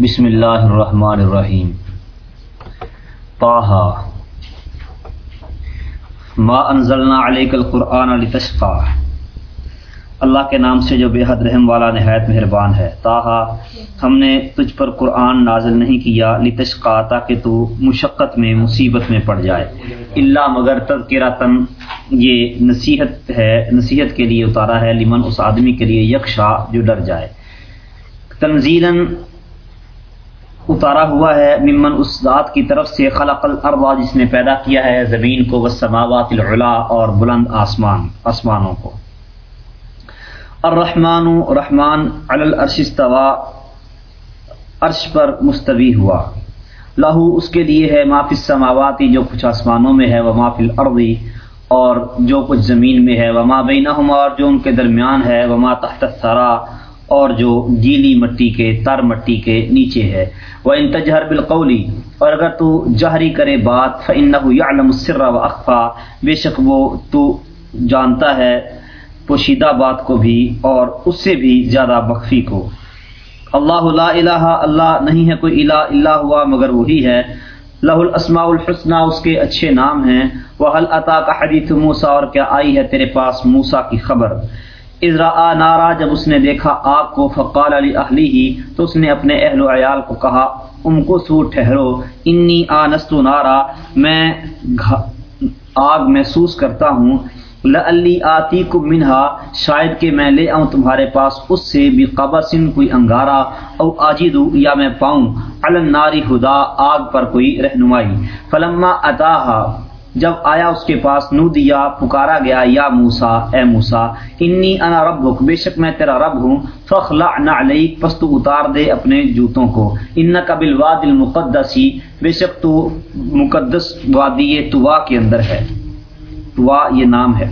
بسم اللہ الرحمن الرحیم طاہا ما انزلنا علیک القرآن لتشقا اللہ کے نام سے جو بے حد رحم والا نہایت مہربان ہے۔ تاہا ہم نے تجھ پر قرآن نازل نہیں کیا لتشقا، تاکہ تو مشقت میں، مصیبت میں پڑ جائے۔ اللہ مگر تذکرتن یہ نصیحت ہے، نصیحت کے لیے اتارا ہے۔ لمن اس آدمی کے لیے یکشا، جو ڈر جائے۔ تنزیلاً اتارا ہوا ہے ممن اس ذات کی طرف سے خلق الارض جس نے پیدا کیا ہے، زمین کو، والسماوات العلا اور بلند آسمان، آسمانوں کو۔ الرحمن، رحمان العرش استوا عرش پر مستوی ہوا۔ لہو اس کے لیے ہے ما فی السماواتی جو کچھ آسمانوں میں ہے وہ ما فی الارض، اور جو کچھ زمین میں ہے۔ وما بینہما، اور جو ان کے درمیان ہے۔ وما تحت الثرا اور جو گیلی مٹی کے، تر مٹی کے نیچے ہے۔ وہ ان تجہر بالقولی اور اگر تو جہری کرے بات، فإنه يعلم السر و اخفا بے شک وہ تو جانتا ہے پوشیدہ بات کو بھی اور اس سے بھی زیادہ مخفی کو۔ اللہ لا الہ اللہ نہیں ہے، کوئی الہ الا ہوا، مگر وہی ہے۔ لہ الاسماء الحسنى، اس کے اچھے نام ہیں۔ وهل اتاك حدیث موسی اور کیا آئی ہے تیرے پاس موسی کی خبر؟ ازرا نارا، جب اس نے دیکھا آگ کو، فقال علی اہلی ہی تو اس نے اپنے اہل و عیال کو کہا ام کو سو ٹھہرو، انی آنستو نارا، میں آگ محسوس کرتا ہوں، لعلی آتی کو منہا، شاید کہ میں لے آؤں تمہارے پاس، اس سے بھی قبسن کوئی انگارا او آجدو یا میں پاؤں علن ناری خدا آگ پر کوئی رہنمائی۔ فلما اتاہا جب آیا اس کے پاس، نو دیا، پکارا گیا، یا موسا اے موسا انی انا رب بے شک میں تیرا رب ہوں فخلا علیک، پس تو اتار دے اپنے جوتوں کو۔ ان کا بالواد المقدسی، بے شک تو مقدس وادی توا کے اندر ہے۔ توا یہ نام ہے۔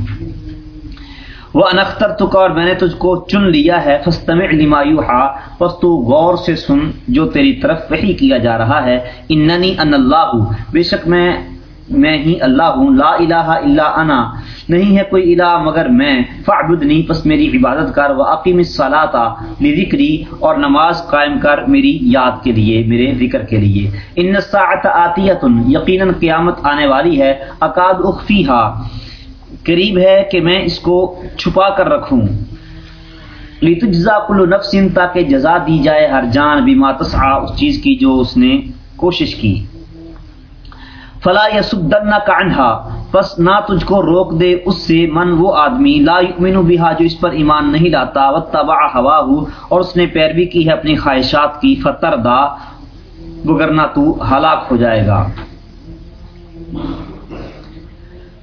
وہ انختر تو اور میں نے تجھ کو چن لیا ہے فستمع لما یوحا پس تو غور سے سن جو تیری طرف وحی کیا جا رہا ہے۔ اننی ان اللہ، بے شک میں میں ہی اللہ ہوں، لا الہ الا انا. نہیں ہے کوئی الہ مگر میں. فعبدنی پس میری عبادت کر و الصلاۃ لذکری، اور نماز قائم کر میری یاد کے لیے، میرے ذکر کے لیے. ان الساعۃ آتیۃ، یقینا قیامت آنے والی ہے. اقاد اخفیھا قریب ہے کہ میں اس کو چھپا کر رکھوں. لتجزا کل نفس تاکہ جزا دی جائے ہر جان، بما تسعى اس چیز کی جو اس نے کوشش کی. فلا یسدن کا انہا پس نہ تجھ کو روک دے اس سے من وہ آدمی، لا یؤمن بہا جو اس پر ایمان نہیں لاتا وتبع هواه اور اس نے پیروی کی ہے اپنی خواہشات کی، فتردا وگرنہ تو ہلاک ہو جائے گا۔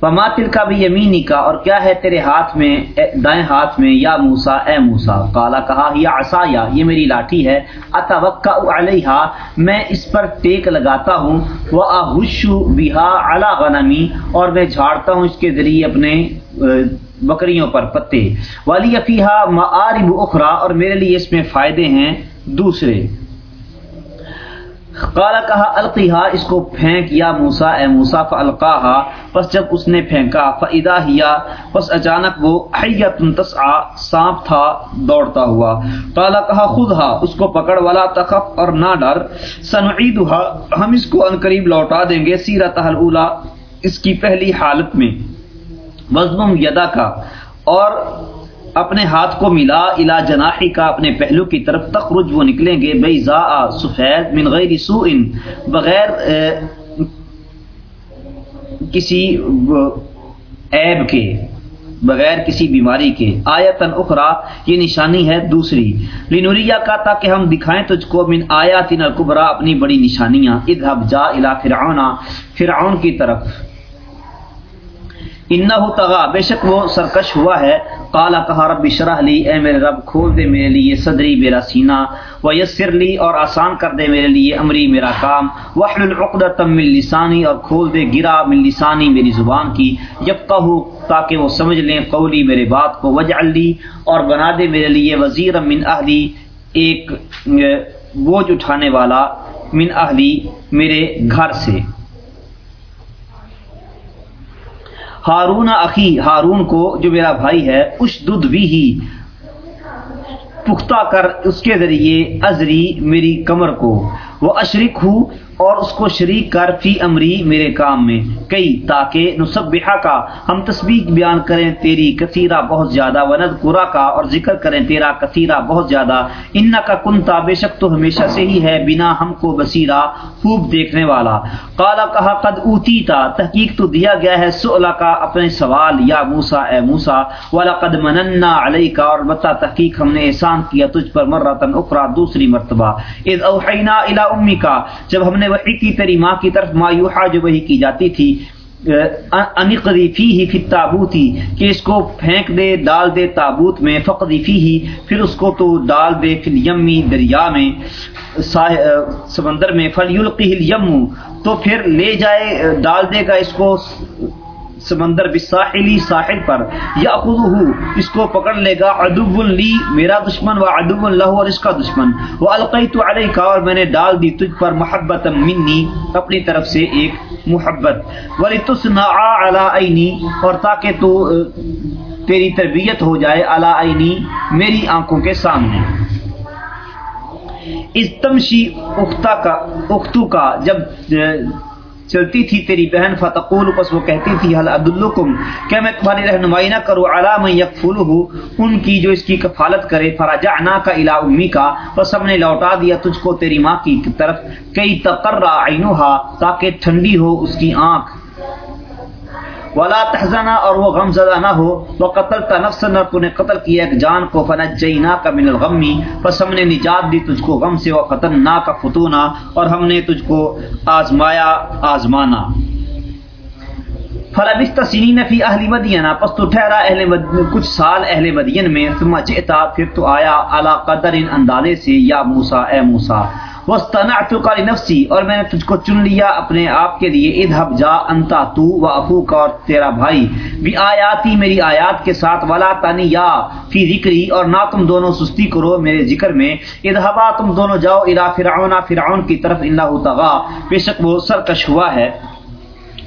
وما کا بھی یمینی کا اور کیا ہے تیرے ہاتھ میں دائیں ہاتھ میں، یا موسا اے موسا کالا کہا یا عصایا یہ میری لاٹھی ہے۔ اتوقع علیہا میں اس پر ٹیک لگاتا ہوں۔ وہ احشو بہا علی غنمی اور میں جھاڑتا ہوں اس کے ذریعے اپنے بکریوں پر پتے۔ والی فیہا معارب اخرى اور میرے لیے اس میں فائدے ہیں۔ دوسرے قالا کہا، القیہا، اس کو پھینک، یا موسا اے موسا فالقاہا، پس جب اس نے پھینکا فاذا ہیا، پس اچانک وہ حیت تسعى سانپ تھا، دوڑتا ہوا۔ قالا کہا خودھا اس کو پکڑ والا تخف اور نہ ڈر۔ سنعیدها ہم اس کو انقریب لوٹا دیں گے سیرتہ الاولى اس کی پہلی حالت میں۔ وزنم یدا کا اور اپنے ہاتھ کو ملا الا جناحی کا اپنے پہلو کی طرف تخرج، وہ نکلیں گے بے زا سفید، من غیر سوء، بغیر کسی عیب کے، بغیر کسی بیماری کے۔ آیتن اخرا یہ نشانی ہے دوسری۔ لنوریا کا تاکہ ہم دکھائیں تجھ کو، من آیاتن الکبرا اپنی بڑی نشانیاں۔ اذهب جا الى فرعون فرعون کی طرف۔ انہ تغا بے شک وہ سرکش ہوا ہے۔ قالا کہا، رب شرح لی، اے میرے رب، کھول دے میرے لیے صدری میرا سینہ و یسر لی اور آسان کر دے میرے لیے امری میرا کام۔ وحل العقدۃ من لسانی اور کھول دے گرا من لسانی میری زبان کی۔ یفقہوا تاکہ وہ سمجھ لیں قولی میرے بات کو۔ وجعل لی اور بنا دے میرے لیے وزیر من اہلی، ایک بوجھ اٹھانے والا من اہلی میرے گھر سے۔ ہارون اخی، ہارون کو جو میرا بھائی ہے اس دودھ بھی ہی پختہ کر اس کے ذریعے ازری میری کمر کو۔ وہ اشرک ہوں اور اس کو شریک کر فی امری میرے کام میں۔ کئی تاکہ نصبحہ کا ہم تسبیح بیان کریں، تیری کثیرہ بہت زیادہ ونت قرا کا اور ذکر کریں، تیرا کثیرہ بہت زیادہ۔ ان کا کنتا، بے شک تو ہمیشہ سے ہی ہے، بنا ہم کو بصیرہ خوب دیکھنے والا۔ کالا کہا، قد اوتی تا تحقیق تو دیا گیا ہے سلا کا اپنے سوال، یا موسا اے موسا والا قد مننا علیہ کا اور بتا تحقیق ہم نے احسان کیا تجھ پر مرتن اخرا دوسری مرتبہ۔ اذ اوحینا الى امی کا جب ہم نے وحی کی، تیری ماں کی طرف ما یوحا جو وہی کی جاتی تھی انقدی فی ہی فی تابوتی کہ اس کو پھینک دے، ڈال دے تابوت میں فقدی فی ہی پھر اس کو تو ڈال دے پھر یمی دریا میں سمندر میں فلیلقی یم تو پھر لے جائے، ڈال دے گا اس کو سمندر بساحلی ساحل پر یا خود اس کو پکڑ لے گا ادب لی، میرا دشمن و ادب اللہ اور اس کا دشمن۔ وہ القی تو علیہ کا اور میں نے ڈال دی تجھ پر محبت منی، اپنی طرف سے ایک محبت۔ ولی تصنا علی اور تاکہ تو تیری تربیت ہو جائے علی میری آنکھوں کے سامنے۔ اس تمشی اختہ کا، اختو کا، جب چلتی تھی تیری بہن فتقول، پس وہ کہتی تھی، حل عبدالکم کیا میں تمہاری رہنمائی نہ کروں؟ علام یکفلہ ان کی جو اس کی کفالت کرے فرجعنا کا الا امی کا پس ہم نے لوٹا دیا تجھ کو تیری ماں کی طرف کئی تقرر عینها تاکہ ٹھنڈی ہو اس کی آنکھ۔ ولا تحزنا اور وہ غم زدہ نہ ہو، وہ قتل کا نفس نہ تو نے قتل کیا ایک جان کو فنجینا کا من الغمی، پس ہم نے نجات دی تجھ کو غم سے، وہ قتل نہ کا فتونا اور ہم نے تجھ کو آزمایا، آزمانا۔ فلبست سنین فی اہل مدینہ، پس تو ٹھہرا اہل مدین کچھ سال اہل مدین میں، ثم جئتا، پھر تو آیا علی قدر ان اندازے سے، یا موسی، اے موسی۔ وسطنعتک اور میں نے تجھ کو چن لیا اپنے آپ کے لیے۔ اذهب جا انتا تو و اخوک اور تیرا بھائی۔ بھی آیاتی میری آیات کے ساتھ ولا تنیا فی ذکری اور نہ تم دونوں سستی کرو میرے ذکر میں۔ ادھبا تم دونوں جاؤ ادا فرعون۔ فرعون کی طرف اللہ تغا بے شک وہ سرکش ہوا ہے۔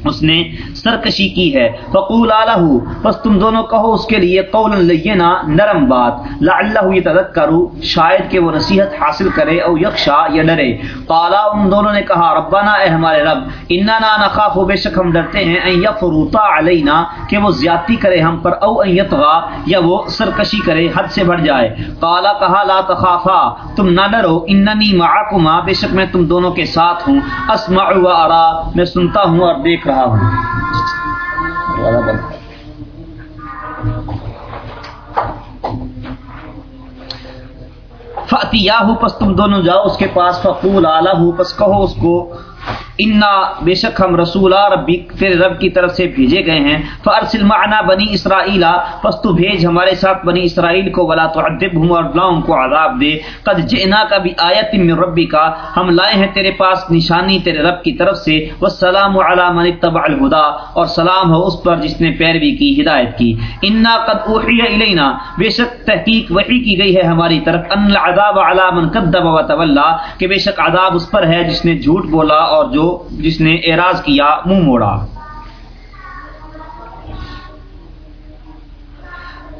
اس نے سرکشی کی ہے۔ فقول آلہ پس تم دونوں کہو اس کے لیے قولا لینا نرم بات۔ لعلہ یتذکر شاید کہ وہ نصیحت حاصل کرے او یخشا یا ڈرے۔ قالا، ان دونوں نے کہا، ربنا، اے ہمارے رب اننا نخاف، بے شک ہم ڈرتے ہیں ان یفروتا علینا کہ وہ زیادتی کرے ہم پر او ان یطغى یا وہ سرکشی کرے، حد سے بڑھ جائے۔ قالا، کہا، لا تخافا، تم نہ ڈرو اننی معکما بے شک میں تم دونوں کے ساتھ ہوں۔ اسمع و ارا میں سنتا ہوں اور دیکھ رہا رہا ہوں فاتیا پس تم دونوں جاؤ، اس کے پاس فقول، آلہ پس کہو اس کو انا بے شک ہم رسول ربی تیرے رب کی طرف سے بھیجے گئے ہیں۔ فارسل معنا بنی اسرائیل پس تو بھیج ہمارے ساتھ بنی اسرائیل کو، ولا تعذبهم اور نہ ان کو عذاب دے۔ قد جئنا کا بھی آیت من ربی کا ہم لائے ہیں تیرے پاس نشانی تیرے رب کی طرف سے۔ والسلام علی من اتبع الهدى، اور سلام ہو اس پر جس نے پیروی کی، ہدایت کی۔ انا قد اوحی الینا بے شک تحقیق وحی کی گئی ہے ہماری طرف۔ ان العذاب علی من كذب وتولى، کہ بے شک عذاب اس پر ہے جس نے جھوٹ بولا اور جو جس نے اعراض کیا، منہ موڑا۔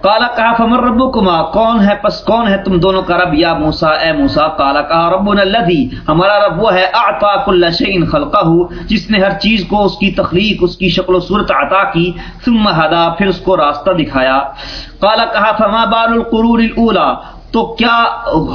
کالا کہا فمر ربو کما کون ہے پس کون ہے تم دونوں کا رب؟ یا موسا اے موسا کالا کہا رب الدی ہمارا رب وہ ہے، اعطا کل شعین خلقہ، جس نے ہر چیز کو، اس کی تخلیق، اس کی شکل و صورت عطا کی، ثم ہدا، پھر اس کو راستہ دکھایا۔ کالا کہا، فما بال القرور الاولا تو کیا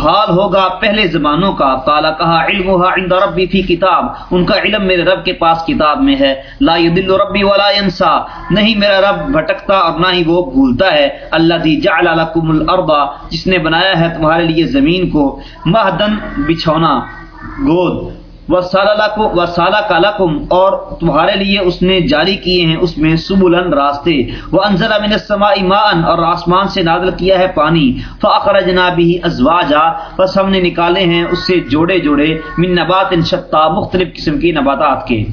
حال ہوگا پہلے زمانوں کا؟ کالا کہا علم عند ربی فی کتاب. ان کا علم میرے رب کے پاس کتاب میں ہے۔ لا يدل ربی ولا انسا نہیں میرا رب بھٹکتا اور نہ ہی وہ بھولتا ہے۔ اللہ دی جعل لکم الارض، جس نے بنایا ہے تمہارے لیے زمین کو۔ مہدن بچھونا۔ گود۔ وسالہ کالکم اور تمہارے لیے اس نے جاری کیے ہیں اس میں سبلن راستے۔ وہ انزل من السماء ماء اور آسمان سے نازل کیا ہے پانی۔ فاخرجنا به ازواجا پس ہم نے نکالے ہیں اس سے جوڑے جوڑے۔ من نبات شتا، مختلف قسم کی نباتات کے۔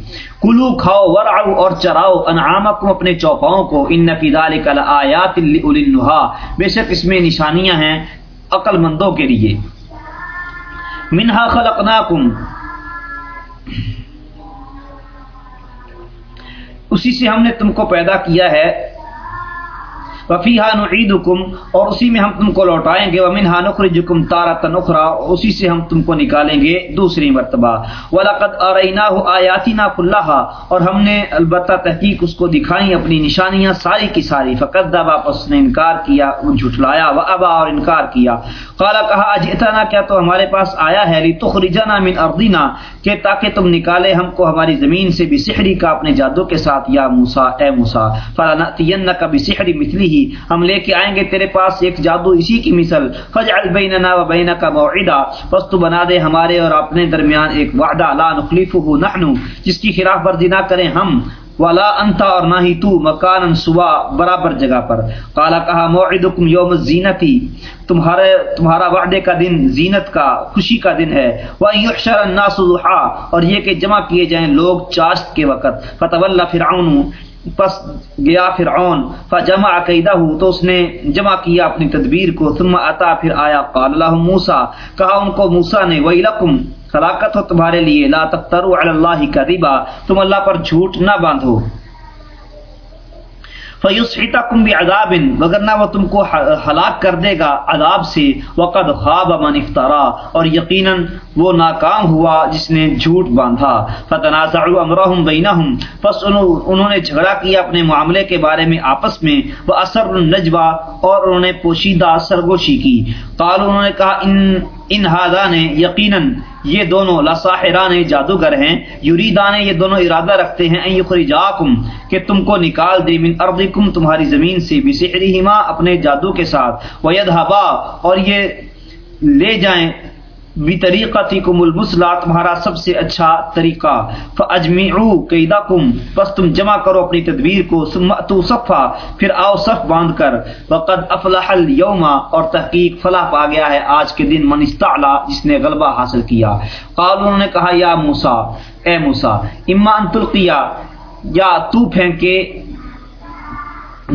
کلو کھاؤ ورعو اور چراؤ انعامکم اپنے چوپاؤں کو۔ ان فی ذلک لآیات لأولی النہا بے شک اس میں نشانیاں ہیں عقل مندوں کے لیے۔ منہا خلقناکم اسی سے ہم نے تم کو پیدا کیا ہے وفی ہا نعید اور اسی میں ہم تم کو لوٹائیں گے ومن ہا نخرجکم تارت نخرا اسی سے ہم تم کو نکالیں گے دوسری مرتبہ۔ وَلَقَدْ أَرَيْنَاهُ آيَاتِنَا كُلَّهَا، اور ہم نے البتہ تحقیق اس کو دکھائیں اپنی نشانیاں ساری کی ساری۔ فقدب واپس نے انکار کیا جھٹلایا و ابا اور انکار کیا۔ قالا کہا، اجئتنا؟ کیا تو ہمارے پاس آیا ہے؟ لتخرجنا من ارضنا کہ تاکہ تم نکالے ہم کو ہماری زمین سے بسحری کا اپنے جادو کے ساتھ، یا موسیٰ، اے موسیٰ فلنأتینک بسحری مثلی ہی ہم لے کے آئیں گے تیرے پاس ایک جادو اسی کی مثل۔ فجعل بیننا و بینک موعدا۔ پس تو بنا دے ہمارے اور اپنے درمیان ایک وعدہ۔ لا نخلفه نحن۔ جس کی خلاف ورزی نہ کریں ہم۔ والا انتا اور نہ ہی تو مکان صبح برابر جگہ پر۔ کالا کہا، موعدکم یوم زینتی تمہارے تمہارا وعدے کا دن زینت کا، خوشی کا دن ہے۔ وہ یحشر الناس ضحا۔ اور یہ کہ جمع کیے جائیں لوگ چاشت کے وقت۔ فتولى فرعون۔ پس گیا فرعون، فجمع قیدہ تو اس نے جمع کیا اپنی تدبیر کو، ثم اتا، پھر آیا، قال اللہ موسیٰ، کہا ان کو موسیٰ نے، ویلکم خلاقت ہو تمہارے لیے، لا تفتروا علی اللہ کذبا، تم اللہ پر جھوٹ نہ باندھو۔ فیسحتکم بعذاب وگرنہ وہ تم کو ہلاک کر دے گا عذاب سے۔ وقد خواب من افترا اور یقینا وہ ناکام ہوا جس نے جھوٹ باندھا۔ فتنازعوا امرهم بینہم پس انہوں نے جھگڑا کیا اپنے معاملے کے بارے میں آپس میں۔ وہ اثر النجوا اور انہوں نے پوشیدہ سرگوشی کی۔ قالوا، انہوں نے کہا، ان ان ہادان یقیناً یہ دونوں لساحران جادوگر ہیں، یریدان یہ دونوں ارادہ رکھتے ہیں، ان یخرجاکم، کہ تم کو نکال دے من ارضکم، تمہاری زمین سے، بسحرہما، اپنے جادو کے ساتھ ویدھبا اور یہ لے جائیں بھی طریقہ کم المسلا تمہارا سب سے اچھا طریقہ۔ فاجمعوا قیدکم پس تم جمع کرو اپنی تدبیر کو۔ ثم اتوا صفا، پھر آؤ صف باندھ کر۔ وقد افلح اليوم، اور تحقیق فلاح پا گیا ہے آج کے دن من استعلا، جس نے غلبہ حاصل کیا۔ قالوا، انہوں نے کہا، یا موسی، اے موسی، اما ان تلقیا، یا تو پھینکے۔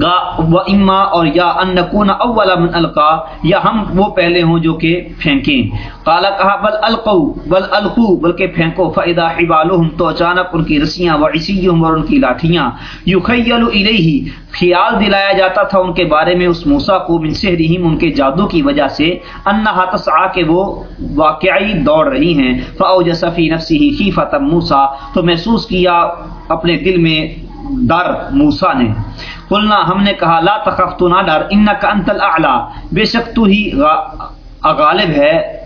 گا و اما اور یا ان نکون اول من القا، یا ہم وہ پہلے ہوں جو کہ پھینکیں۔ قالا کہا، بل القو بل القو بلکہ پھینکو، فاذا حبالهم تو اچانک ان کی رسیاں و عصیهم اور ان کی لاٹھیاں۔ یخیل الیہ، خیال دلایا جاتا تھا ان کے بارے میں، اس موسی کو من سحرہم، ان کے جادو کی وجہ سے۔ انها تسعى کہ وہ واقعی دوڑ رہی ہیں۔ فاوجس فی نفسه خیفۃ موسی، تو محسوس کیا اپنے دل میں ڈر موسی نے۔ قلنا، ہم نے کہا، لا تخف تو نہ ڈر انک انت الاعلى بے شک تو ہی غالب ہے۔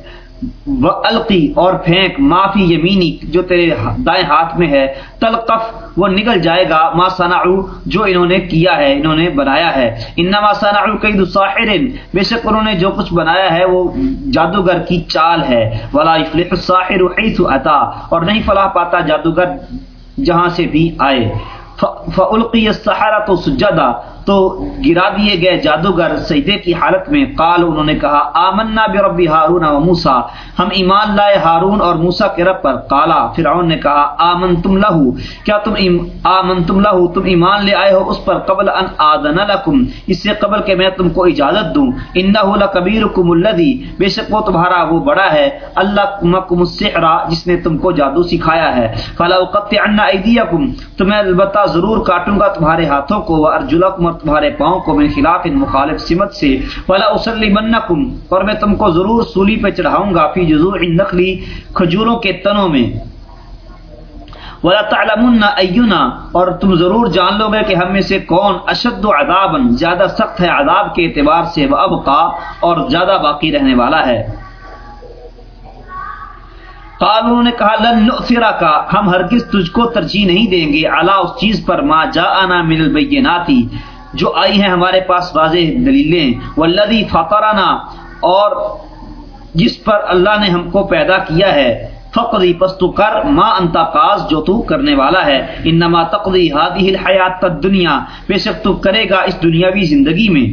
القی، اور پھینک معافی یمینی، جو تیرے دائیں ہاتھ میں ہے۔ تلقف، وہ نکل جائے گا۔ ما صنعو، جو انہوں نے کیا ہے، انہوں نے بنایا ہے۔ انما صنعو قید ساحر بے شک انہوں نے جو کچھ بنایا ہے، وہ جادوگر کی چال ہے۔ ولا يفلح الساحر حيث اتى اور نہیں فلاح پاتا جادوگر جہاں سے بھی آئے۔ فلقی سہارا تو سجادہ تو گرا دیے گئے جادوگر سجدے کی حالت میں قال انہوں نے کہا، آمنا بربی ہارون و موسا ہم ایمان لائے ہارون اور موسا کے رب پر۔ قالا، فرعون نے کہا آمن تم لہو۔ کیا تم آمن تم لہو؟ تم ایمان لے آئے ہو اس پر قبل ان آدن لکم۔ اس سے قبل کہ میں تم کو اجازت دوں۔ انہو لکبیرکم الذی۔ بے شک وہ تمہارا وہ بڑا ہے۔ اللہ مکم السحر، جس نے تم کو جادو سکھایا ہے۔ فلا اقطعن ایدیکم۔ تو میں البتہ ضرور کاٹوں گا تمہارے ہاتھوں کو۔ وارجلکم اور تمہارے پاؤں کو میں خلاف ان مخالف سمت سے فلا اسلی منکم اور میں تم کو ضرور سولی پہ چڑھاؤں گا، فی جذوع النخلی، کھجوروں کے تنوں میں۔ ولا تعلمن اینا اور تم ضرور جان لو گے کہ ہم میں سے کون اشد عذابا، زیادہ سخت ہے عذاب کے اعتبار سے و ابقا اور زیادہ باقی رہنے والا ہے۔ قالوا نے کہا، لن نؤثرا کا ہم ہرگز تجھ کو ترجیح نہیں دیں گے اعلی اس چیز پر ما جاءنا من البیناتی۔ جو آئی ہیں ہمارے پاس واضح دلیلیں والذی فطرنا، اور جس پر اللہ نے ہم کو پیدا کیا ہے۔ فقضی پس تو کر، ما انتا قاز جو تو کرنے والا ہے۔ انما تقضی هذه الحیات الدنیا بے شک تو کرے گا اس دنیاوی زندگی میں۔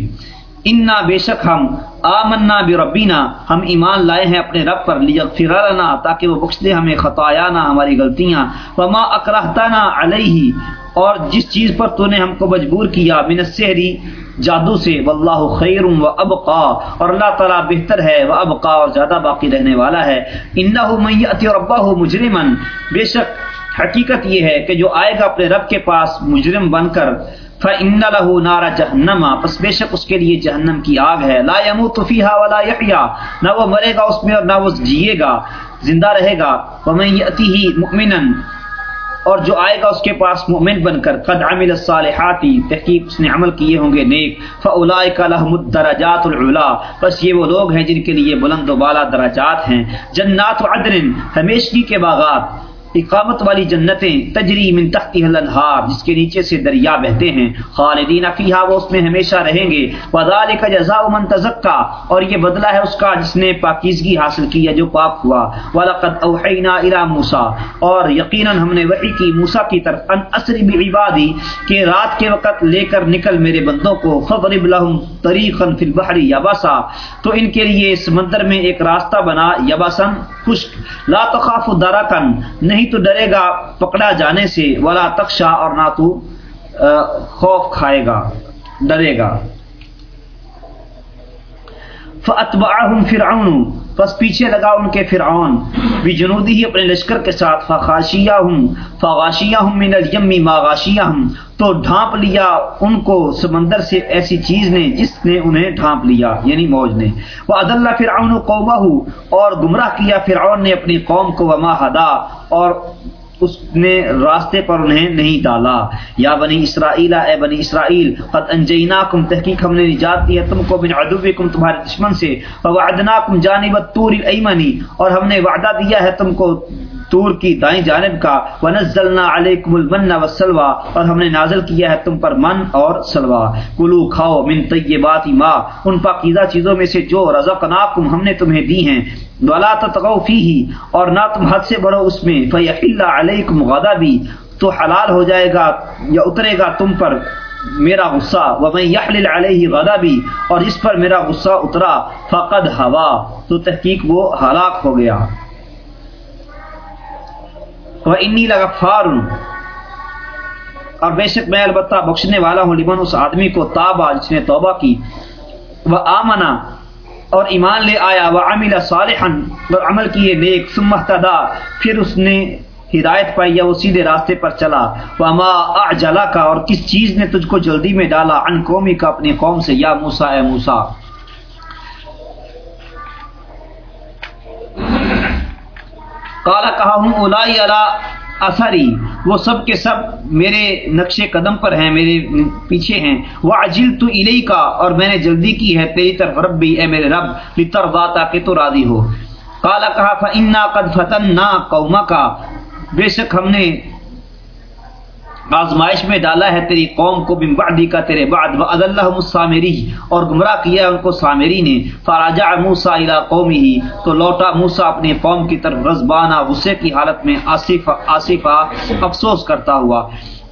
انا بے شک ہم، آمنا بربینا ہم ایمان لائے ہیں اپنے رب پر۔ لیغفر لنا، تاکہ وہ بخش دے ہمیں خطایانا ہماری غلطیاں۔ وما اکرہتنا علیہ اور جس چیز پر تو نے ہم کو مجبور کیا من السحری جادو سے، واللہ خیر و ابقا، اور اللہ تعالیٰ بہتر ہے، و ابقا، اور زیادہ باقی رہنے والا ہے۔ انہو من یأتی ربہ مجرما، بے شک حقیقت یہ ہے کہ جو آئے گا اپنے رب کے پاس مجرم بن کر، فَإِنَّ لَهُ نَارَ جَهَنَّمَ، پس بے شک اس کے لیے جہنم کی آگ ہے۔ لا يَمُوتُ فِيهَا وَلَا يَحْيَا، نہ وہ مرے گا اس میں اور نہ وہ جیے گا، زندہ رہے گا۔ وَمَن يَأْتِهِ مُؤْمِنًا اور جو آئے گا اس کے پاس مومن بن کر، قد عمل الصالحاتی تحقیق اس نے عمل کیے ہوں گے نیک۔ فاولائک لهم الدرجات العلا بس یہ وہ لوگ ہیں جن کے لیے بلند و بالا درجات ہیں۔ جنات عدن، ہمیشگی کے باغات۔ اقامت والی جنتیں تجری من تحت الانہار، جس کے نیچے سے دریا بہتے ہیں، خالدین فیہا، وہ اس میں ہمیشہ رہیں گے۔ وذالک جزاء من تزکا اور یہ بدلہ ہے اس کا جس نے پاکیزگی حاصل کی ہے جو پاک ہوا۔ ولقد اوحینا الی موسی اور یقینا ہم نے وحی کی موسی کی طرف ان اسری بعبادی کہ رات کے وقت لے کر نکل میرے بندوں کو فضرب لهم طریقا فی البحر یبسا تو ان کے لیے سمندر میں ایک راستہ بنا یبسن خشک۔ لا تخاف درکن نہیں تو ڈرے گا، پکڑا جانے سے۔ ولا تخشا اور نہ تو خوف کھائے گا، ڈرے گا۔ فَأَتْبَعَهُمْ فِرْعَوْنُ پس پیچھے لگا ان کے فرعون۔ بھی جنودی ہی اپنے لشکر کے ساتھ فخاشیہم ہوں من الیم ماغاشیہ ہوں تو ڈھانپ لیا ان کو سمندر سے ایسی چیز نے جس نے انہیں ڈھانپ لیا یعنی موج نے۔ وہ عد اللہ فرعون قومہ اور گمراہ کیا فرعون نے اپنی قوم کو۔ وما ہدا، اور اس نے راستے پر انہیں نہیں ڈالا۔ یا بنی اسرائیل، اے بنی اسرائیل، قد انجیناکم، تحقیق ہم نے نجات دی ہے تم کو من عدوکم، تمہارے دشمن سے۔ ووعدناکم جانب الطور الایمنی، اور ہم نے وعدہ دیا ہے تم کو تور کی دائیں جانب کا ونزلنا علیکم المن والسلوى اور ہم نے نازل کیا ہے تم پر من اور سلوا کلو، کھاؤ، من طیبات ما، ان پاکیزہ چیزوں میں سے جو رزقناکم ہم نے تمہیں دی ہیں۔ ولا تطغوا فيه، اور نہ تم حد سے بڑھو اس میں۔ فیحل علیکم غضبی تو حلال ہو جائے گا یا اترے گا تم پر میرا غصہ۔ ومن یحلل علیہ غضبی اور اس پر میرا غصہ اترا، فقد ہوا۔ تو تحقیق وہ ہلاک ہو گیا۔ وہ انی لغفار ہوں اور بے شک میں البتہ بخشنے والا ہوں لمن اس آدمی کو تابا جس نے توبہ کی۔ وہ آمنا اور ایمان لے آیا، وہ عمل صالحا، اور عمل کیے نیک۔ ثم اهتدى، پھر اس نے ہدایت پائی یا وہ سیدھے راستے پر چلا۔ وما اعجلا کا اور کس چیز نے تجھ کو جلدی میں ڈالا؟ عن قومی کا اپنی قوم سے، یا موسی، اے موسی۔ کالا کہا ہوں، اولائی علا اثری، وہ سب کے سب میرے نقش قدم پر ہیں، میرے پیچھے ہیں۔ وہ اجل تو الہی کا اور میں نے جلدی کی ہے تیری طرف۔ رب بھی اے میرے رب لطر تاکہ تو راضی ہو۔ کالا کہا فنا قد فتن نہ قوما کا بے شک ہم نے آزمائش میں ڈالا ہے تیری قوم کو بن بعدی کا تیرے بعد و اللہ مسامری اور گمراہ کیا ان کو سامری نے۔ فراجع موسا قومی ہی تو لوٹا موسا اپنی قوم کی طرف رزبانہ غصے کی حالت میں آصف آصفہ افسوس کرتا ہوا۔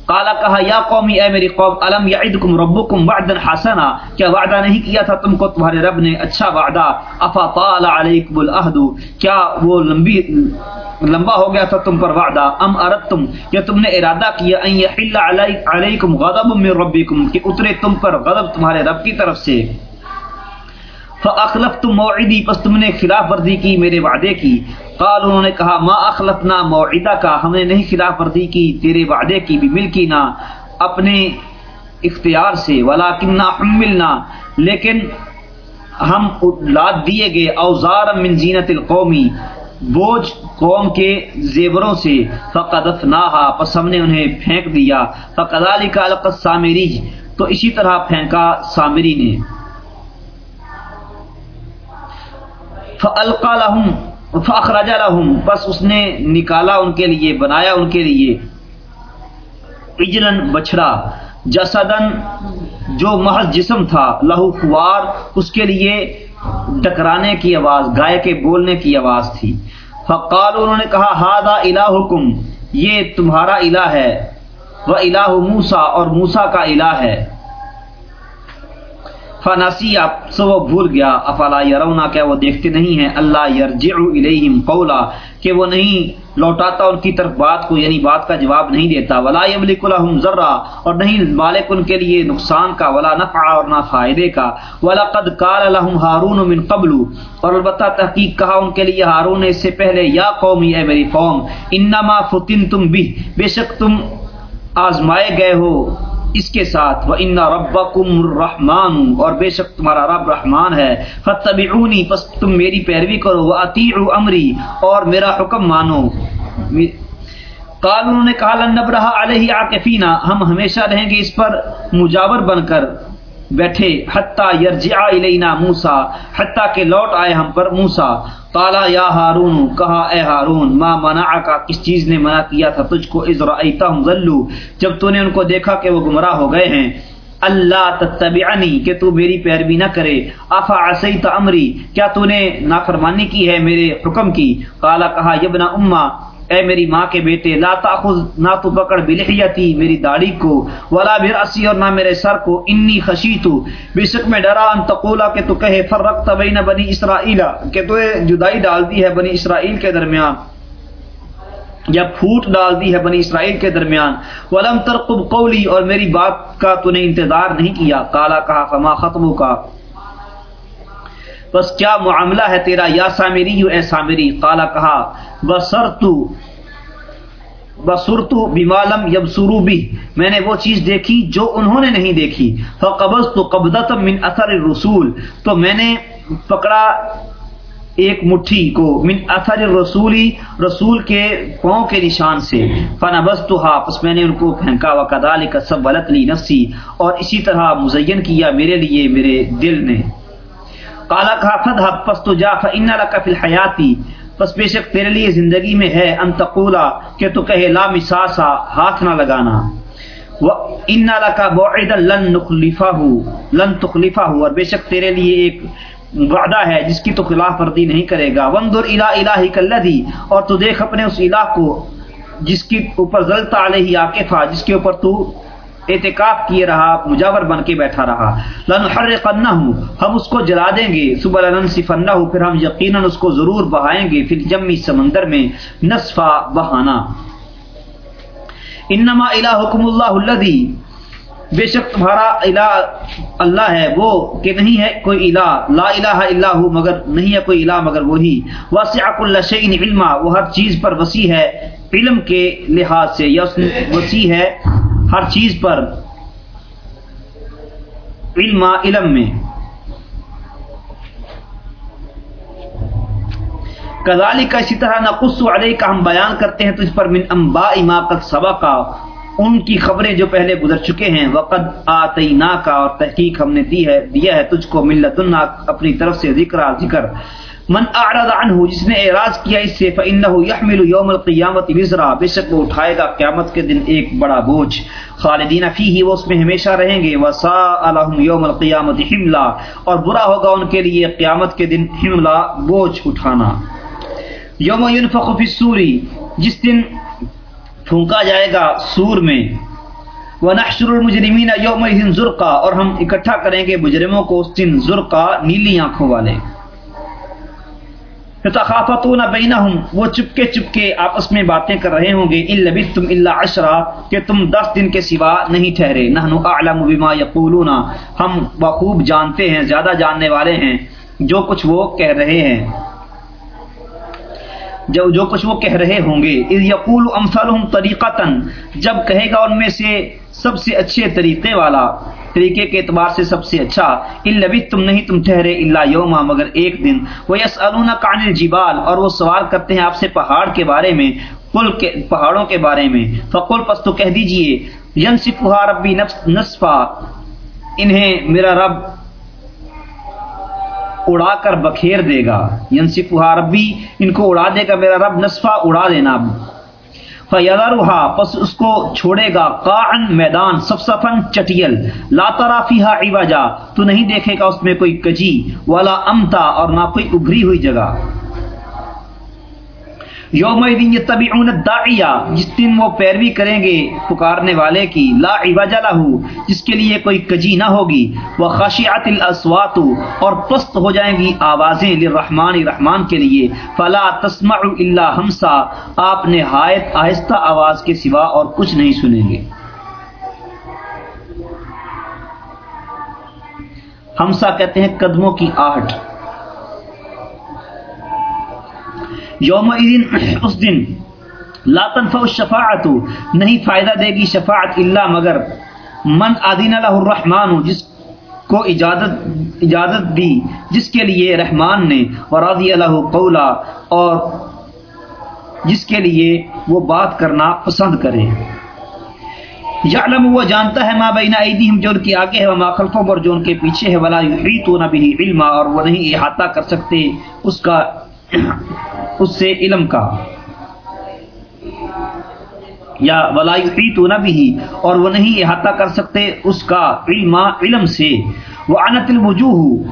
کالا کہا، یا قومی، اے میری قوم علم یعدکم ربکم وعدا حسنا؟ کیا وعدہ نہیں کیا تھا تم کو؟ تمہارے رب نے اچھا وعدہ، افا طال علیکم العہد؟ کیا وہ لمبی، لمبا ہو گیا تھا تم پر وعدہ؟ ام اردتم، یا تم نے ارادہ کیا، ان یحل علیکم غضب من ربکم کہ اترے تم پر غضب تمہارے رب کی طرف سے۔ فاخلفتم موعدی پس تم نے خلاف ورزی کی، میرے وعدے کی۔ قال انہوں نے کہا، ما اخلفنا موعدہ کا ہم نے نہیں خلاف ورزی کی، تیرے وعدے کی بھی ملکی نہ اپنے اختیار سے ولیکننا حملنا۔ لیکن ہم لاد دیے گئے اوزار من زینت القومی بوجھ قوم کے زیوروں سے۔ فقدت نہا پس ہم نے انہیں پھینک دیا۔ فقدالک القت سامری تو اسی طرح پھینکا سامری نے۔ فالقا لهم فاخرج لهم بس اس نے نکالا ان کے لیے، بنایا ان کے لیے۔ اجلن بچڑا جسدن جو محض جسم تھا، لہو خوار، اس کے لیے ڈکرانے کی آواز، گائے کے بولنے کی آواز تھی۔ فقال انہوں نے کہا ہادا الہکم، یہ تمہارا الہ ہے۔ وہ الہ موسا اور موسا کا الہ ہے۔ فناسی آپ سو وہ بھول گیا افلا یرونا کیا وہ دیکھتے نہیں ہیں، اللہ یرجع الیہم قولا، کہ وہ نہیں لوٹاتا ان کی طرف بات کو یعنی بات کا جواب نہیں دیتا، ولا یملک لهم ذرا اور نہیں مالک ان کے لیے نقصان کا، ولا نفع اور نہ فائدے کا۔ ولا قد قال لهم هارون من قبل، اور البتہ تحقیق کہا ان کے لیے ہارون نے اس سے پہلے، یا قومی اے میری قوم، انما فتنتم به بے شک تم آزمائے گئے ہو۔ اس کے ساتھ وہ ان ربکم الرحمن اور بے شک تمہارا رب رحمان ہے فتبعونی پس تم میری پیروی کرو وہ اطیعوا امری اور میرا حکم مانو۔ قال انہوں نے کہا لن نبرہ علیہ عاکفینا ہم ہمیشہ رہیں گے اس پر مجاور بن کر۔ بیٹھے، حتیٰ یرجع الینا موسا حتیٰ کہ لوٹ آئے ہم پر موسا قالا یا ہارون، کہا، اے ہارون، ما منع کا کس چیز نے منع کیا تھا؟ تجھ کو از رأیتہم ظلو جب تو نے ان کو دیکھا کہ وہ گمراہ ہو گئے ہیں۔ اللہ تتبعنی، کہ تو میری پیروی نہ کرے۔ افا عصیت امری، کیا تو نے نافرمانی کی ہے میرے حکم کی؟ قالا، کہا یبنا امہ اے میری ماں کے بیٹے، لا تاخذ، نہ تو پکڑ بلحیتی میری داڑھی کو، ولا برأسی اور نہ میرے سر کو، انی خشیتو۔ بے شک میں ڈرا ان تقولا کہ تو کہے، فرقت بین بنی اسرائیل۔ کہ تو جدائی ڈال دی ہے بنی اسرائیل کے درمیان، یا پھوٹ ڈال دی ہے بنی اسرائیل کے درمیان۔ ولم ترقب قولی، اور میری بات کا تو نے انتظار نہیں کیا۔ کالا کہا، فما ختمو کا بس کیا معاملہ ہے تیرا؟ یا سامری یو اے سامری؟ کالا کہا بسرتو بسرتو بمالم یب سرو بھی میں نے وہ چیز دیکھی جو انہوں نے نہیں دیکھی۔ فقبض تو قبضت من اثر رسول تو میں نے پکڑا ایک مٹھی کو من اثر رسولی رسول کے پاؤں کے نشان سے۔ فنبس تو پس میں نے ان کو پھینکا۔ و کدال کا سب ولت لی نفسی۔ اور اسی طرح مزین کیا میرے لیے، میرے دل نے۔ کالا کہا فدحب پس تو جا فن لک فی الحیاتی پس بے شک تیرے لیے زندگی میں ہے ان تقولا، کہ تو کہے، لا مساسا ہاتھ نہ لگانا۔ ان لکا بعید لن نخلفہ لن تخلفہ اور بے شک تیرے لیے ایک وعدہ ہے، جس کی تو خلاف ورزی نہیں کرے گا۔ وندر الہ الہی کلذی اور تو دیکھ اپنے اس الہ کو، جس کی اوپر ذلتا علیہ عاقفہ جس کے اوپر تو اعتکاف کیے رہا، مجاور بن کے بیٹھا رہا۔ لن حرقنہ ہم اس کو جلا دیں گے صبح لن صفنہ پھر ہم یقیناً اس کو ضرور بہائیں گے۔ پھر جمی سمندر میں نصفا بہانا۔ انما الہکم اللہ الذی، بے شک تمہارا الہ اللہ ہے، وہ کہ نہیں ہے کوئی الہ، لا الہ الا ہو، مگر نہیں ہے کوئی الہ مگر وہی۔ واسع کل شیء علما، وہ ہر چیز پر وسیع ہے، علم کے لحاظ سے یا وسیع ہے۔ ہر چیز پر علم علم میں۔ کزالی کا اسی طرح نقص علیہ کا ہم بیان کرتے ہیں تجھ پر من امبا ما قد سبا کا ان کی خبریں جو پہلے گزر چکے ہیں۔ وقت آتینا کا اور تحقیق ہم نے دی ہے دیا ہے تجھ کو ملت اپنی طرف سے ذکر ذکر۔ من اعرض عنہ، جس نے اعراض کیا اس سے فانه يحمل يوم القيامه وزرا بے شک وہ اٹھائے گا قیامت کے دن ایک بڑا بوجھ۔ خالدین فیہ، وہ اس میں ہمیشہ رہیں گے۔ وساء لهم يوم القيامه حملا۔ اور برا ہوگا ان کے لیے قیامت کے دن حملا بوجھ اٹھانا۔ یوم ينفخ فی السور، جس دن پھونکا جائے گا سور میں۔ ونحشر المجرمین یومئذ زرقا۔ اور ہم اکٹھا کریں گے مجرموں کو اس دن زرقا نیلی آنکھوں والے۔ تخافتون بینہم وہ چپکے چپکے آپس میں باتیں کر رہے ہوں گے ان لبثتم الا عشرا، کہ تم دس دن کے سوا نہیں ٹھہرے۔ نحن اعلم بما یقولون ہم بخوب جانتے ہیں، زیادہ جاننے والے ہیں۔ جو کچھ وہ کہہ رہے ہیں۔ جو جو کچھ وہ کہہ رہے ہوں گے۔ اذ یقول امثالهم طریقتا جب کہے گا ان میں سے سب سے اچھے طریقے والا، طریقے کے اعتبار سے سب سے اچھا البی تم نہیں تم ٹھہرے اللہ یوما، مگر ایک دن۔ وہ یس کان الجبال، اور وہ سوال کرتے ہیں آپ سے پہاڑ کے بارے میں، پل کے، پہاڑوں کے بارے میں۔ فقل، پس تو کہہ دیجیے ینصفها ربی نفس، نصفا۔ انہیں میرا رب اڑا کر بکھیر دے گا۔ ینصفها ربی ان کو اڑا دے گا، میرا رب نصفا اڑا دینا۔ فیدرها پس اس کو چھوڑے گا قاعن، میدان صفصفن چٹیل۔ لا ترا فیہا عوجا، تو نہیں دیکھے گا اس میں کوئی کجی، ولا امتا، اور نہ کوئی ابھری ہوئی جگہ۔ یوم یتبعون الداعیہ، جس دن وہ پیروی کریں گے پکارنے والے کی، لا عوج له جس کے لیے کوئی کجی نہ ہوگی وخشعت الاصوات، اور پست ہو جائیں گی آوازیں للرحمن رحمان کے لیے، فلا تسمع الا همسا آپ نہایت آہستہ آواز کے سوا اور کچھ نہیں سنیں گے۔ ہمسا کہتے ہیں قدموں کی آہٹ۔ یوم اس دن لا تنفع الشفاعت، نہیں فائدہ دے گی شفاعت اللہ، مگر من آدین اللہ الرحمان جس کو اجازت اجازت دی، جس کے لیے رحمان نے ورادی اللہ قولا، اور جس کے لیے وہ بات کرنا پسند کرے۔ یعلم، وہ جانتا ہے، ما بین ایدیہم، جو ان کے آگے ہے، وما خلفہم، اور جو ان کے پیچھے ہے، ولا یحیطون به علما، اور وہ نہیں احاطہ کر سکتے اس کا اس سے علم کا۔ یا ولا یحیطون به، اور وہ نہیں احاطہ کر سکتے اس کا علم علم سے۔ وعنت الوجوہ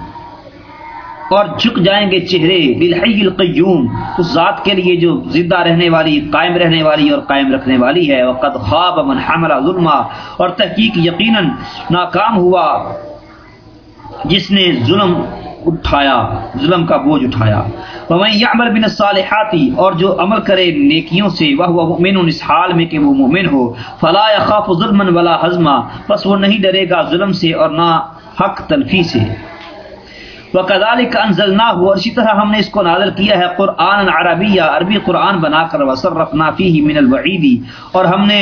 اور جھک جائیں گے چہرے۔ للحی القیوم اس ذات کے لیے جو زندہ رہنے والی، قائم رہنے والی اور قائم رکھنے والی ہے۔ وقد خواب من حمل ظلما، اور تحقیق یقیناً ناکام ہوا۔ جس نے ظلم اٹھایا، ظلم کا بوجھ اٹھایا۔ ومن يعمل من الصالحات اور جو عمل کرے نیکیوں سے وہ مؤمن، اس حال میں کہ وہ مومن ہو، فلا يخاف ظلما ولا حزما پس وہ نہیں ڈرے گا ظلم سے اور نہ حق تلفی سے۔ وہ کدال اور اسی طرح ہم نے اس کو نازل کیا ہے قرآن عربی عربی قرآن بنا کر وسر رفنا فی من الوعیدی اور ہم نے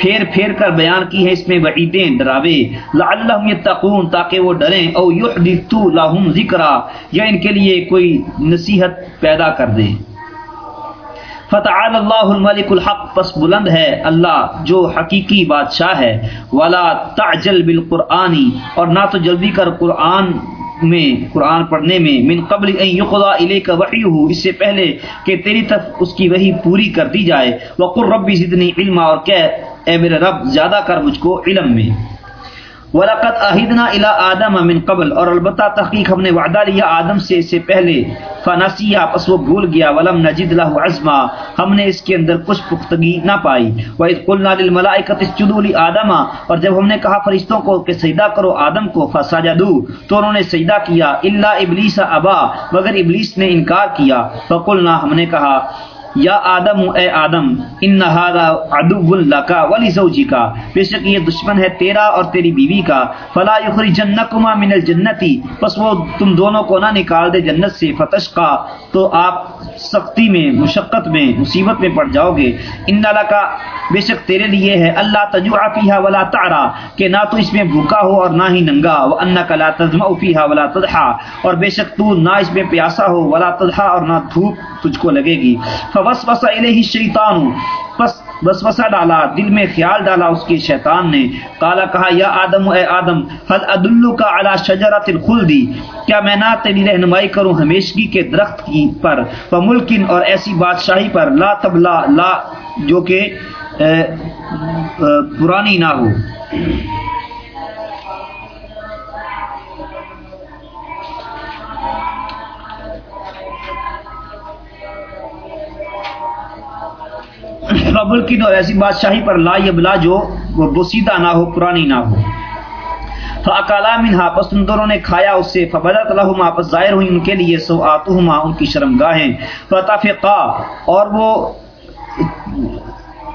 پھیر پھیر کر بیان کی ہے اس میں وعیدیں، ڈراوے۔ لعلہم یتقون، تاکہ وہ ڈریں۔ او یحدثو لہم ذکرا، یا ان کے لیے کوئی نصیحت پیدا کر دیں۔ فتعال اللہ الملک الحق، پس بلند ہے اللہ جو حقیقی بادشاہ ہے۔ ولا تعجل بالقرآنی اور نہ تو جلدی کر قرآن میں، قرآن پڑھنے میں۔ من قبل ان یقضا الیک وحیہ اس سے پہلے کہ تیری طرف اس کی وحی پوری کر دی جائے۔ وقر ربی زدنی علما، اور کہ اے میرے رب، زیادہ کر مجھ کو علم میں۔ ولقد عہدنا الى آدم من قبل۔ اور البتہ تحقیق ہم نے وعدہ لیا آدم سے، اس سے پہلے۔ فنسیا پس وہ بھول گیا۔ ولم نجد له عزما۔ ہم نے اس کے اندر کچھ پختگی نہ پائی۔ واذ قلنا للملائکۃ اسجدوا لآدم۔ اور جب ہم نے کہا فرشتوں کو کہ سجدہ کرو آدم کو، فسجدوا۔ تو انہوں نے سجدہ کیا۔ الا ابلیس ابا مگر ابلیس نے انکار کیا۔ فقلنا، ہم نے کہا یا آدم، اے آدم، ان عدو لکا ولی زوجی کا بے شک یہ دشمن ہے تیرا اور تیری بیوی کا۔ فلا یخرجنکما من الجنتی پس وہ تم دونوں کو نہ نکال دے جنت سے، فتشقا۔ تو آپ سختی میں، مشقت میں، مصیبت میں پڑ جاؤ گے۔ ان لکا بے شک تیرے لیے ہے۔ اللہ تجوع فیہا ولا تعرا، کہ نہ تو اس میں بھوکا ہو اور نہ ہی ننگا۔ وانک لا تظمع فیہا ولا تضحا۔ اور بے شک تو نہ اس میں پیاسا ہو، ولا تضحا اور نہ دھوپ تجھ کو لگے گی۔ فوسوس الیہ الشیطان پس وسوسہ ڈالا، دل میں خیال ڈالا اس کے شیطان نے۔ کالا کہا، یا آدم، اے آدم حل ادلو کا اعلی شجرت الخلد؟ کیا میں نہ تیری رہنمائی کروں ہمیشگی کے درخت کی پر ملکن اور ایسی بادشاہی پر؟ لا تبلا، لا، جو کہ پرانی نہ ہو۔ ملکن اور ایسی بادشاہی پر لا یبلا جو وہ بسیدہ نہ ہو، پرانی نہ ہو۔ فاکالا منہا، پس ان دونوں نے کھایا اس سے۔ فبدت لہما، پس ظاہر ہوئی ان کے لیے سو آتہما ان کی شرمگاہیں۔ فتفقا اور وہ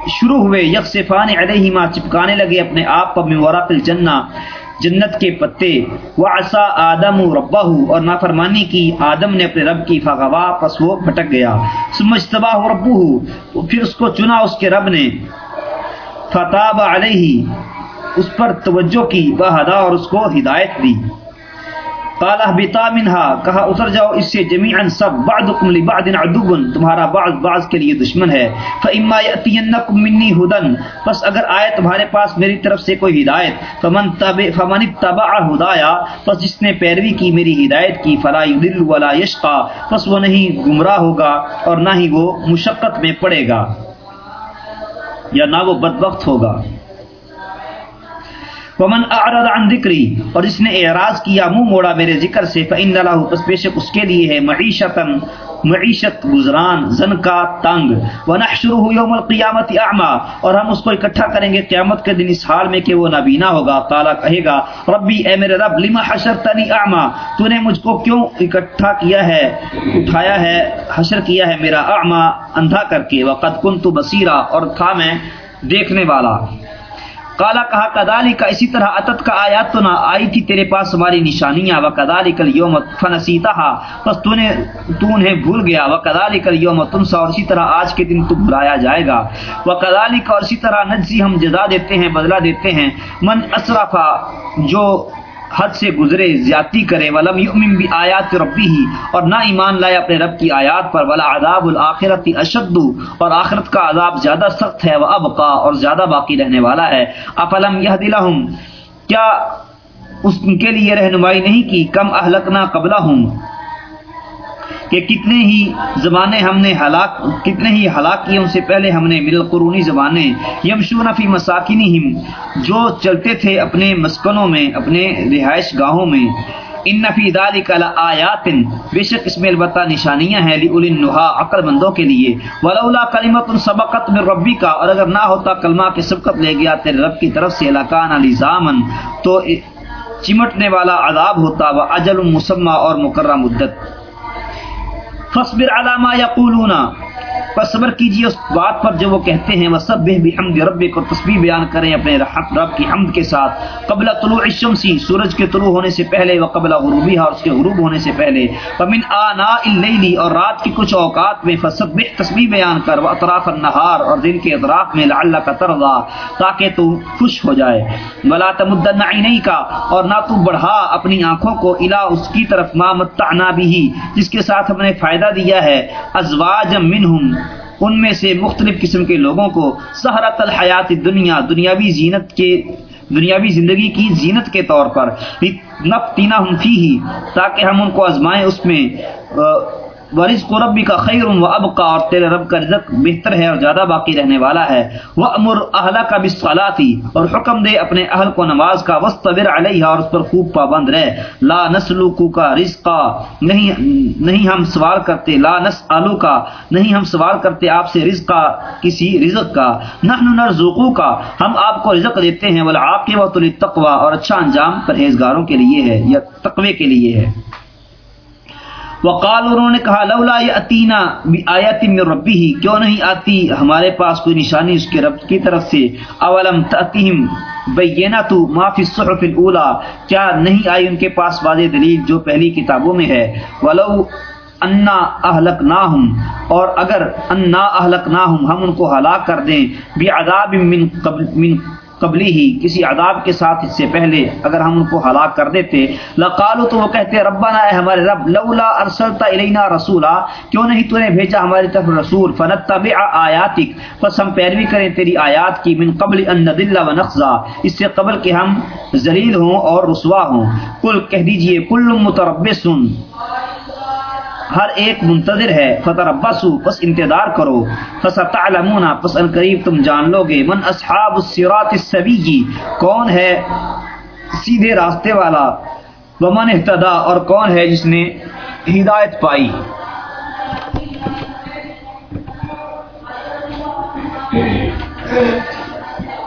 شروع ہوئے۔ یکسفان علیہما، چپکانے لگے اپنے آپ پر من ورق الجنہ۔ جنت کے پتے۔ وعصا آدم ربہ اور نافرمانی کی، آدم نے اپنے رب کی فغوا، پس وہ پھٹک گیا۔ سمجھتبا ربہ پھر اس کو چنا اس کے رب نے۔ فتح علیہ، اس پر توجہ کی بہدا اور اس کو ہدایت دی۔ قال اهبطا منها، کہا، اتر جاؤ اس سے جميعا سب بعضكم لبعض عدو، تمہارا بعض بعض کے لیے دشمن ہے۔ فاما ياتينكم مني هدى، پس اگر آئے تمہارے پاس میری طرف سے کوئی ہدایت، فمن تبع، فمن اتبع هدايا پس جس نے پیروی کی میری ہدایت کی، فلا يضل ولا يشقى، پس وہ نہیں گمراہ ہوگا اور نہ ہی وہ مشقت میں پڑے گا، یا نہ وہ بدبخت ہوگا۔ ومن اعرض عن ذکری، اور جس نے اعراض کیا، منہ موڑا میرے ذکر سے، فإن له، پس بے شک اس کے لیے ہے، معیشتا، معیشت گزران، زن کا تنگ۔ ونحشره یوم القیامت اعما، اور ہم اس کو اکٹھا کریں گے قیامت کے دن اس حال میں کہ وہ نبینا ہوگا۔ قالا کہے گا، ربی، اے میرے رب لما حشرتنی اعما؟ تو نے مجھ کو کیوں اکٹھا کیا ہے، اٹھایا ہے، حشر کیا ہے میرا اعما؟ اندھا کر کے۔ وقد کنت بصیرا اور تھا میں دیکھنے والا۔ کالا کہا کدالی کا اسی طرح اتت کا آیات تو نہ آئی تھی تیرے پاس ہماری نشانیاں و کدالی کل یوم فنسیتا بس تو نے تو انہیں بھول گیا و کدالی کل یوم تم سا اور اسی طرح آج کے دن تو بھلایا جائے گا۔ وہ کدالی کا اور اسی طرح نجزی ہم جزا دیتے ہیں، بدلہ دیتے ہیں۔ من اسرفا، جو حد سے گزرے، زیادتی کرے، ولم یؤمن بھی آیات ربی ہی، اور نہ ایمان لائے اپنے رب کی آیات پر، ولا عذاب الآخرت اشد، اور آخرت کا عذاب زیادہ سخت ہے وہ ابقا اور زیادہ باقی رہنے والا ہے۔ افلم یہ دلہم کیا اس کے لیے رہنمائی نہیں کی؟ کم اہلکنا قبلہ ہوں کہ کتنے ہی زمانے ہم نے ہلاک، کتنے ہی ہلاک کیے ان سے پہلے ہم نے مل قرونی زبانیں یمشون فی مساکنہم، جو چلتے تھے اپنے مسکنوں میں، اپنے رہائش گاہوں میں۔ ان فی ذالک لآیات، بے شک اس میں البتہ نشانیاں ہیں لئول النہا عقل مندوں کے لیے۔ ولولا کلمت سبقت من ربی کا اور اگر نہ ہوتا کلمہ کے سبقت لے گیا تیرے رب کی طرف سے، لکان لزامن تو چمٹنے والا عذاب ہوتا وہ اجل مسمہ اور مقررہ مدت۔ فصبر علامہ یا پس صبر کیجیے اس بات پر جو وہ کہتے ہیں وہ سب بحمد رب کو تسبیح بیان کریں اپنے رب کی حمد کے ساتھ۔ قبل طلوع الشمسی سورج کے طلوع ہونے سے پہلے و قبل غروبی اور اس کے غروب ہونے سے پہلے۔ ومن آنا اللیلی اور رات کی کچھ اوقات میں، فسبح، تسبیح بیان کر۔ و اطراف النہار اور دن کے اطراف میں لعلہ کا ترضا تاکہ تو خوش ہو جائے۔ ولا تمدن عینی کا اور نہ تو بڑھا اپنی آنکھوں کو الا اس کی طرف، ما متعنا بھی جس کے ساتھ ہم نے فائدہ دیا ہے۔ ازواج منہم ان میں سے مختلف قسم کے لوگوں کو سہرت الحیات دنیا، دنیاوی زینت کے دنیاوی زندگی کی زینت کے طور پر نفتینا ہم فی ہی تاکہ ہم ان کو آزمائیں اس میں ورز کو ربی کا خیر و اب کا اور تیرے رب کا رزق بہتر ہے اور زیادہ باقی رہنے والا ہے۔ وہ امر اہلا کا بسفالاتی اور حکم دے اپنے اہل کو نماز کا وسطر علیہ اور اس پر خوب پابند رہے۔ لا نسلو کا رزقا، نہیں نہیں ہم سوال کرتے، لا نس آلو کا نہیں ہم سوال کرتے آپ سے رزقا، کسی رزق کا۔ نحن نرزقو کا ہم آپ کو رزق دیتے ہیں۔ بولا آپ کے وقت التقوا اور اچھا انجام پرہیزگاروں کے لیے ہے، یا تقوی کے لیے ہے۔ وقال انہوں نے کہا، لولا یاتینا بآیات من ربی کیوں نہیں آتی ہمارے پاس کوئی نشانی اس کے رب کی طرف سے؟ اولم تاتہم بینات ما فی الصحف الاولى کیا نہیں آئی ان کے پاس واضح دلیل جو پہلی کتابوں میں ہے؟ ولو انا اہلک نہ اور اگر انا اہلک نہ ہم ان کو ہلاک کر دیں، بعذاب من قبل من قبلی ہی کسی عذاب کے ساتھ اس سے پہلے اگر ہم ان کو ہلاک کر دیتے۔ لقالو تو وہ کہتے ربنا اے ہمارے رب، لولا ارسلتا الینا رسولا، کیوں نہیں تو نے بھیجا ہماری طرف رسول؟ فنتبع آیاتک۔ پس ہم پیروی کریں تیری آیات کی، من قبل ان نذل و نخزا۔ اس سے قبل کہ ہم ذلیل ہوں اور رسوا ہوں۔ کل کہہ دیجیے، کل متربص ہر ایک منتظر ہے فتربسو پس انتظار کرو۔ فستعلمون پس ان قریب تم جان لو گے۔ من اصحاب الصراط السبی کون ہے سیدھے راستے والا؟ ومن احتدا اور کون ہے جس نے ہدایت پائی؟